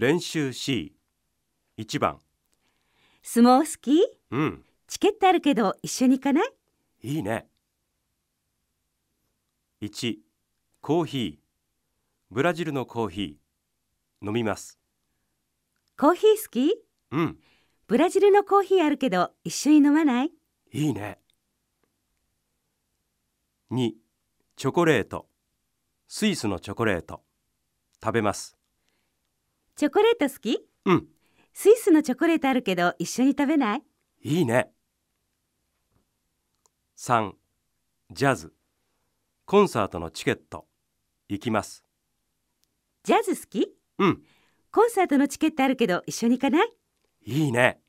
練習 C1 番。相撲好き？うん。チケットあるけど一緒に行かない？いいね。1コーヒー。ブラジルのコーヒー。飲みます。コーヒー好き？うん。ブラジルのコーヒーあるけど一緒に飲まない？いいね。2チョコレート。スイスのチョコレート。食べますチョコレート好き？うん。スイスのチョコレートあるけど一緒に食べない？いいね。3ジャズ。コンサートのチケット。行きます。ジャズ好き？うん。コンサートのチケットあるけど一緒に行かない？いいね